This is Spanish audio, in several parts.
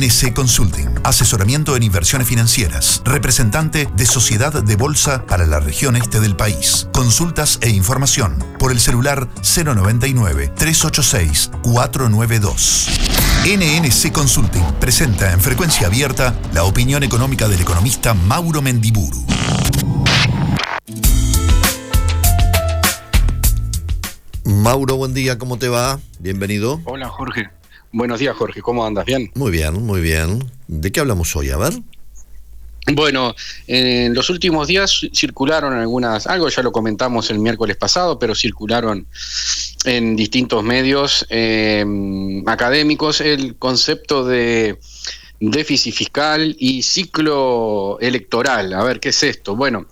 NC Consulting, asesoramiento en inversiones financieras, representante de Sociedad de Bolsa para la región este del país. Consultas e información por el celular 099-386-492. NNC Consulting presenta en frecuencia abierta la opinión económica del economista Mauro Mendiburu. Mauro, buen día, ¿cómo te va? Bienvenido. Hola Jorge. Buenos días, Jorge. ¿Cómo andas? ¿Bien? Muy bien, muy bien. ¿De qué hablamos hoy? A ver. Bueno, en los últimos días circularon algunas, algo ya lo comentamos el miércoles pasado, pero circularon en distintos medios eh, académicos el concepto de déficit fiscal y ciclo electoral. A ver, ¿qué es esto? Bueno,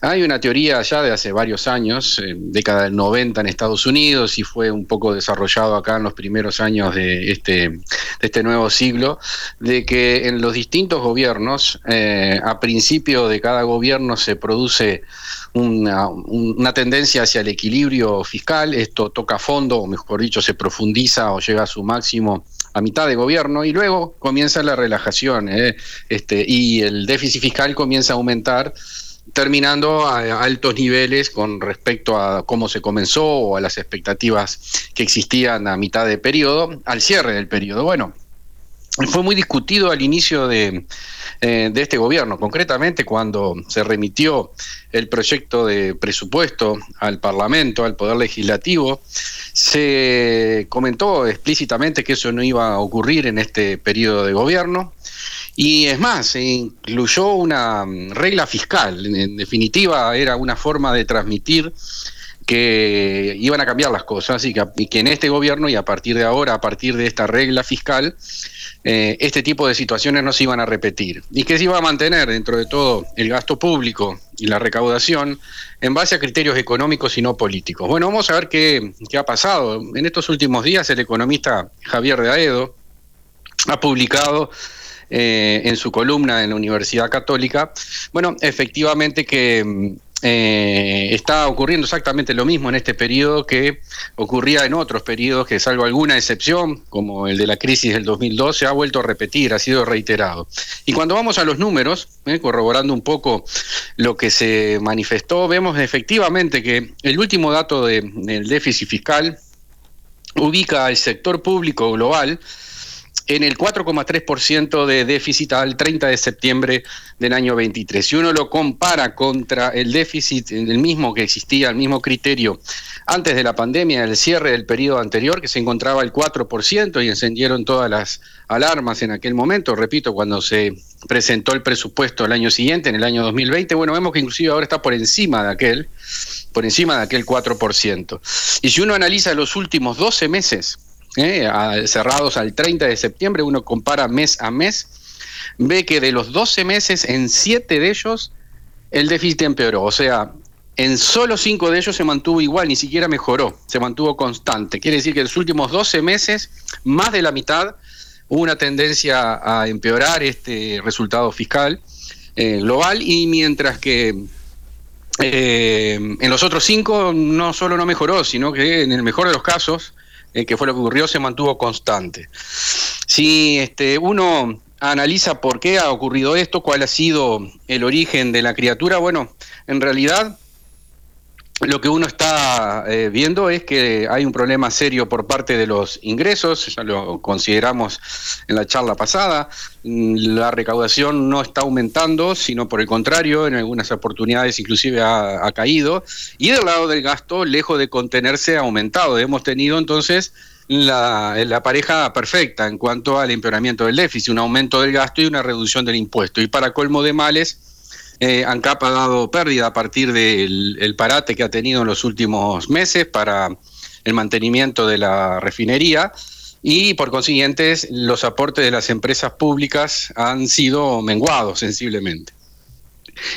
hay una teoría ya de hace varios años, década del 90 en Estados Unidos y fue un poco desarrollado acá en los primeros años de este, este nuevo siglo, de que en los distintos gobiernos, eh, a principio de cada gobierno se produce una, una, tendencia hacia el equilibrio fiscal, esto toca fondo, o mejor dicho, se profundiza o llega a su máximo a mitad de gobierno y luego comienza la relajación eh, este, y el déficit fiscal comienza a aumentar terminando a altos niveles con respecto a cómo se comenzó o a las expectativas que existían a mitad de periodo, al cierre del periodo. Bueno, fue muy discutido al inicio de, eh, de, este gobierno, concretamente cuando se remitió el proyecto de presupuesto al Parlamento, al Poder Legislativo, se comentó explícitamente que eso no iba a ocurrir en este periodo de gobierno. Y es más, se incluyó una regla fiscal, en definitiva era una forma de transmitir que iban a cambiar las cosas y que, en este gobierno y a partir de ahora, a partir de esta regla fiscal, eh, este tipo de situaciones no se iban a repetir y que se iba a mantener dentro de todo el gasto público y la recaudación en base a criterios económicos y no políticos. Bueno, vamos a ver qué, qué ha pasado. En estos últimos días el economista Javier de Aedo ha publicado eh, en su columna en la Universidad Católica, bueno, efectivamente que eh, está ocurriendo exactamente lo mismo en este periodo que ocurría en otros periodos, que salvo alguna excepción, como el de la crisis del 2012, se ha vuelto a repetir, ha sido reiterado. Y cuando vamos a los números, eh, corroborando un poco lo que se manifestó, vemos efectivamente que el último dato del déficit fiscal ubica al sector público global en el 4,3% de déficit al 30 de septiembre del año 23. Si uno lo compara contra el déficit el mismo que existía, el mismo criterio antes de la pandemia, el cierre del periodo anterior, que se encontraba el 4% y encendieron todas las alarmas en aquel momento, repito, cuando se presentó el presupuesto el año siguiente, en el año 2020, bueno, vemos que inclusive ahora está por encima de aquel, por encima de aquel 4%. Y si uno analiza los últimos 12 meses, ¿eh? cerrados al 30 de septiembre, uno compara mes a mes, ve que de los 12 meses, en 7 de ellos, el déficit empeoró. O sea, en solo 5 de ellos se mantuvo igual, ni siquiera mejoró, se mantuvo constante. Quiere decir que en los últimos 12 meses, más de la mitad, hubo una tendencia a empeorar este resultado fiscal eh, global y mientras que eh, en los otros 5 no solo no mejoró, sino que en el mejor de los casos eh, que fue lo que ocurrió, se mantuvo constante. Si este, uno analiza por qué ha ocurrido esto, cuál ha sido el origen de la criatura, bueno, en realidad lo que uno está eh, viendo es que hay un problema serio por parte de los ingresos, ya lo consideramos en la charla pasada, mm, la recaudación no está aumentando, sino por el contrario, en algunas oportunidades inclusive ha, caído, y del lado del gasto, lejos de contenerse, ha aumentado. Hemos tenido entonces la, la, pareja perfecta en cuanto al empeoramiento del déficit, un aumento del gasto y una reducción del impuesto. Y para colmo de males, eh, ANCAP ha dado pérdida a partir del parate que ha tenido en los últimos meses para el mantenimiento de la refinería y por consiguiente los aportes de las empresas públicas han sido menguados sensiblemente.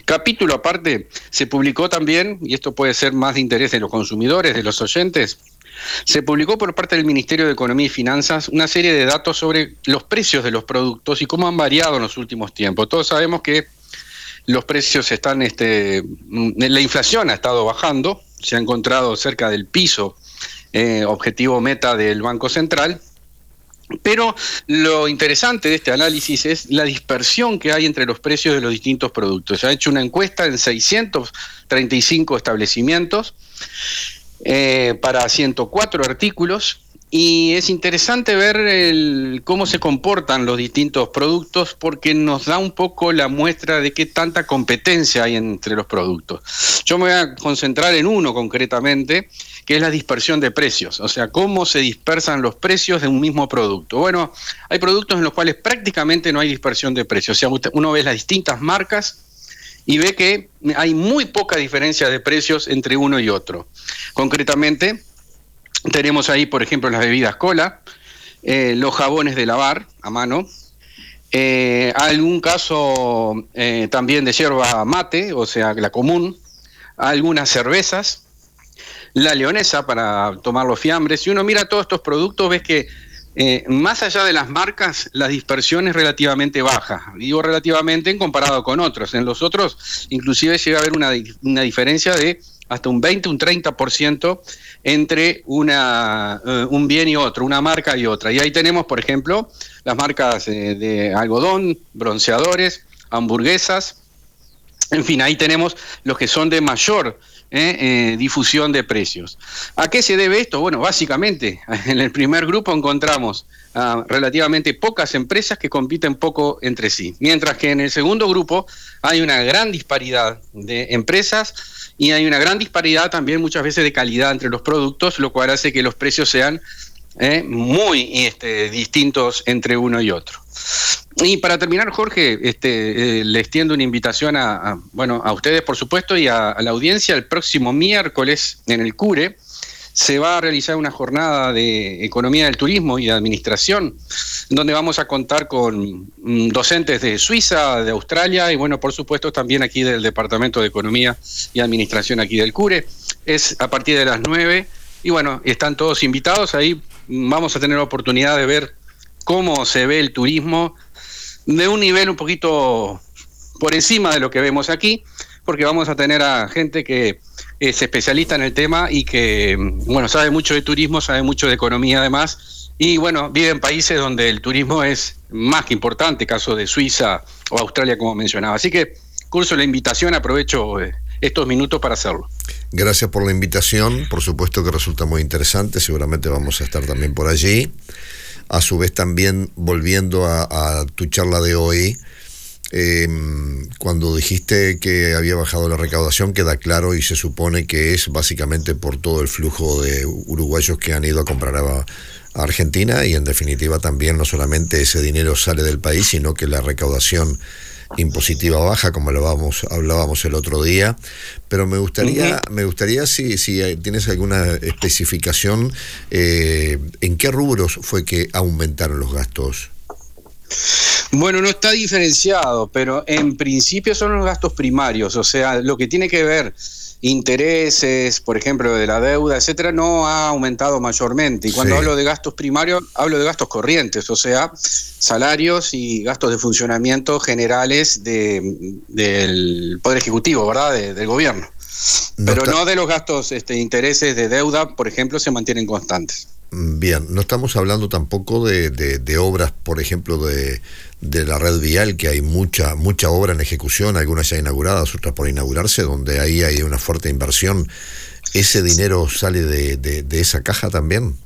Capítulo aparte, se publicó también, y esto puede ser más de interés de los consumidores, de los oyentes, se publicó por parte del Ministerio de Economía y Finanzas una serie de datos sobre los precios de los productos y cómo han variado en los últimos tiempos. Todos sabemos que los precios están, este, la inflación ha estado bajando, se ha encontrado cerca del piso eh, objetivo meta del Banco Central, Pero lo interesante de este análisis es la dispersión que hay entre los precios de los distintos productos. Se ha hecho una encuesta en 635 establecimientos eh, para 104 artículos y es interesante ver cómo se comportan los distintos productos porque nos da un poco la muestra de qué tanta competencia hay entre los productos. Yo me voy a concentrar en uno concretamente, que es la dispersión de precios, o sea, cómo se dispersan los precios de un mismo producto. Bueno, hay productos en los cuales prácticamente no hay dispersión de precios, o sea, uno ve las distintas marcas y ve que hay muy poca diferencia de precios entre uno y otro. Concretamente, tenemos ahí, por ejemplo, las bebidas cola, eh, los jabones de lavar a mano, eh, algún caso eh, también de yerba mate, o sea, la común, algunas cervezas, la leonesa para tomar los fiambres. Si uno mira todos estos productos, ves que más allá de las marcas, la dispersión es relativamente baja. Digo relativamente en comparado con otros. En los otros, inclusive llega a haber una, una diferencia de hasta un 20, un 30% entre una, eh, un bien y otro, una marca y otra. Y ahí tenemos, por ejemplo, las marcas eh, de algodón, bronceadores, hamburguesas, en fin, ahí tenemos los que son de mayor eh, difusión de precios. ¿A qué se debe esto? Bueno, básicamente, en el primer grupo encontramos relativamente pocas empresas que compiten poco entre sí, mientras que en el segundo grupo hay una gran disparidad de empresas y hay una gran disparidad también muchas veces de calidad entre los productos, lo cual hace que los precios sean eh, muy este, distintos entre uno y otro. Y para terminar, Jorge, este, eh, le extiendo una invitación a, bueno, a ustedes, por supuesto, y a, la audiencia el próximo miércoles en el CURE. Se va a realizar una jornada de economía del turismo y de administración, donde vamos a contar con mm, docentes de Suiza, de Australia y, bueno, por supuesto, también aquí del Departamento de Economía y Administración aquí del CURE. Es a partir de las 9 y, bueno, están todos invitados. Ahí vamos a tener la oportunidad de ver cómo se ve el turismo de un nivel un poquito por encima de lo que vemos aquí, porque vamos a tener a gente que es especialista en el tema y que, bueno, sabe mucho de turismo, sabe mucho de economía además, y bueno, vive en países donde el turismo es más que importante, caso de Suiza o Australia, como mencionaba. Así que curso la invitación, aprovecho eh, estos minutos para hacerlo. Gracias por la invitación, por supuesto que resulta muy interesante, seguramente vamos a estar también por allí. A su vez también volviendo a, tu charla de hoy, em, cuando dijiste que había bajado la recaudación, queda claro y se supone que es básicamente por todo el flujo de uruguayos que han ido a comprar a, Argentina y en definitiva también no solamente ese dinero sale del país, sino que la recaudación impositiva baja, como lo vamos, hablábamos el otro día, pero me gustaría, me gustaría si, si tienes alguna especificación, eh, ¿en qué rubros fue que aumentaron los gastos? Bueno, no está diferenciado, pero en principio son los gastos primarios, o sea, lo que tiene que ver intereses, por ejemplo, de la deuda, etcétera, no ha aumentado mayormente. Y cuando hablo de gastos primarios, hablo de gastos corrientes, o sea, salarios y gastos de funcionamiento generales del Poder Ejecutivo, ¿verdad? del gobierno. Pero no de los gastos, este, intereses de deuda, por ejemplo, se mantienen constantes. Bien, no estamos hablando tampoco de, de, obras, por ejemplo, de, de, la red vial, que hay mucha, mucha obra en ejecución, algunas ya inauguradas, otras por inaugurarse, donde ahí hay una fuerte inversión. ¿Ese dinero sale de, de esa caja también?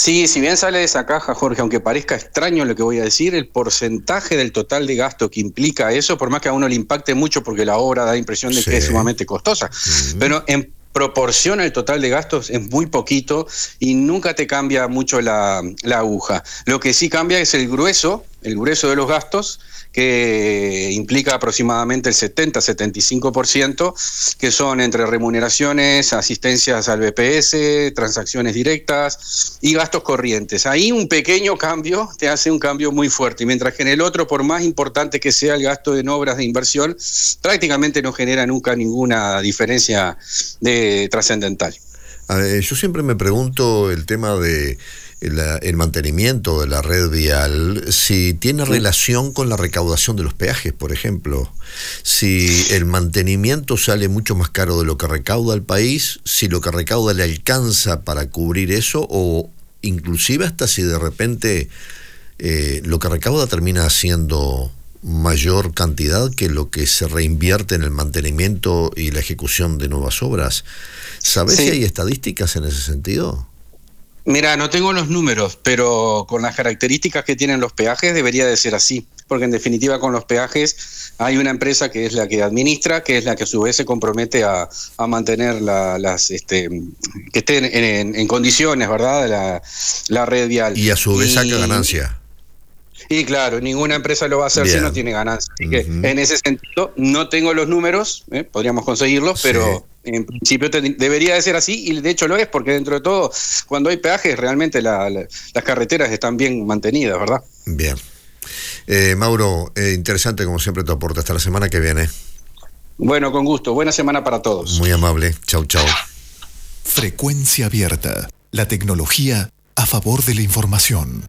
Sí, si bien sale de esa caja, Jorge, aunque parezca extraño lo que voy a decir, el porcentaje del total de gasto que implica eso, por más que a uno le impacte mucho porque la obra da la impresión de que es sumamente costosa, pero en proporción al total de gastos es muy poquito y nunca te cambia mucho la, la aguja. Lo que sí cambia es el grueso, el grueso de los gastos, que implica aproximadamente el 70-75%, que son entre remuneraciones, asistencias al BPS, transacciones directas y gastos corrientes. Ahí un pequeño cambio te hace un cambio muy fuerte, mientras que en el otro, por más importante que sea el gasto en obras de inversión, prácticamente no genera nunca ninguna diferencia de trascendental. Yo siempre me pregunto el tema de el, mantenimiento de la red vial, si tiene relación con la recaudación de los peajes, por ejemplo. Si el mantenimiento sale mucho más caro de lo que recauda el país, si lo que recauda le alcanza para cubrir eso o inclusive hasta si de repente eh, lo que recauda termina siendo mayor cantidad que lo que se reinvierte en el mantenimiento y la ejecución de nuevas obras. ¿Sabes si hay estadísticas en ese sentido? Mira, no tengo los números, pero con las características que tienen los peajes debería de ser así, porque en definitiva con los peajes hay una empresa que es la que administra, que es la que a su vez se compromete a, mantener las, este, que estén en, condiciones, ¿verdad? La, red vial. Y a su vez saca ganancia. Y claro, ninguna empresa lo va a hacer si no tiene ganancia. Así que en ese sentido no tengo los números, ¿eh? podríamos conseguirlos, pero en principio debería de ser así y de hecho lo es porque dentro de todo, cuando hay peajes, realmente las carreteras están bien mantenidas, ¿verdad? Bien. Eh, Mauro, eh, interesante como siempre tu aporte. Hasta la semana que viene. Bueno, con gusto. Buena semana para todos. Muy amable. Chau, chau. Frecuencia abierta. La tecnología a favor de la información.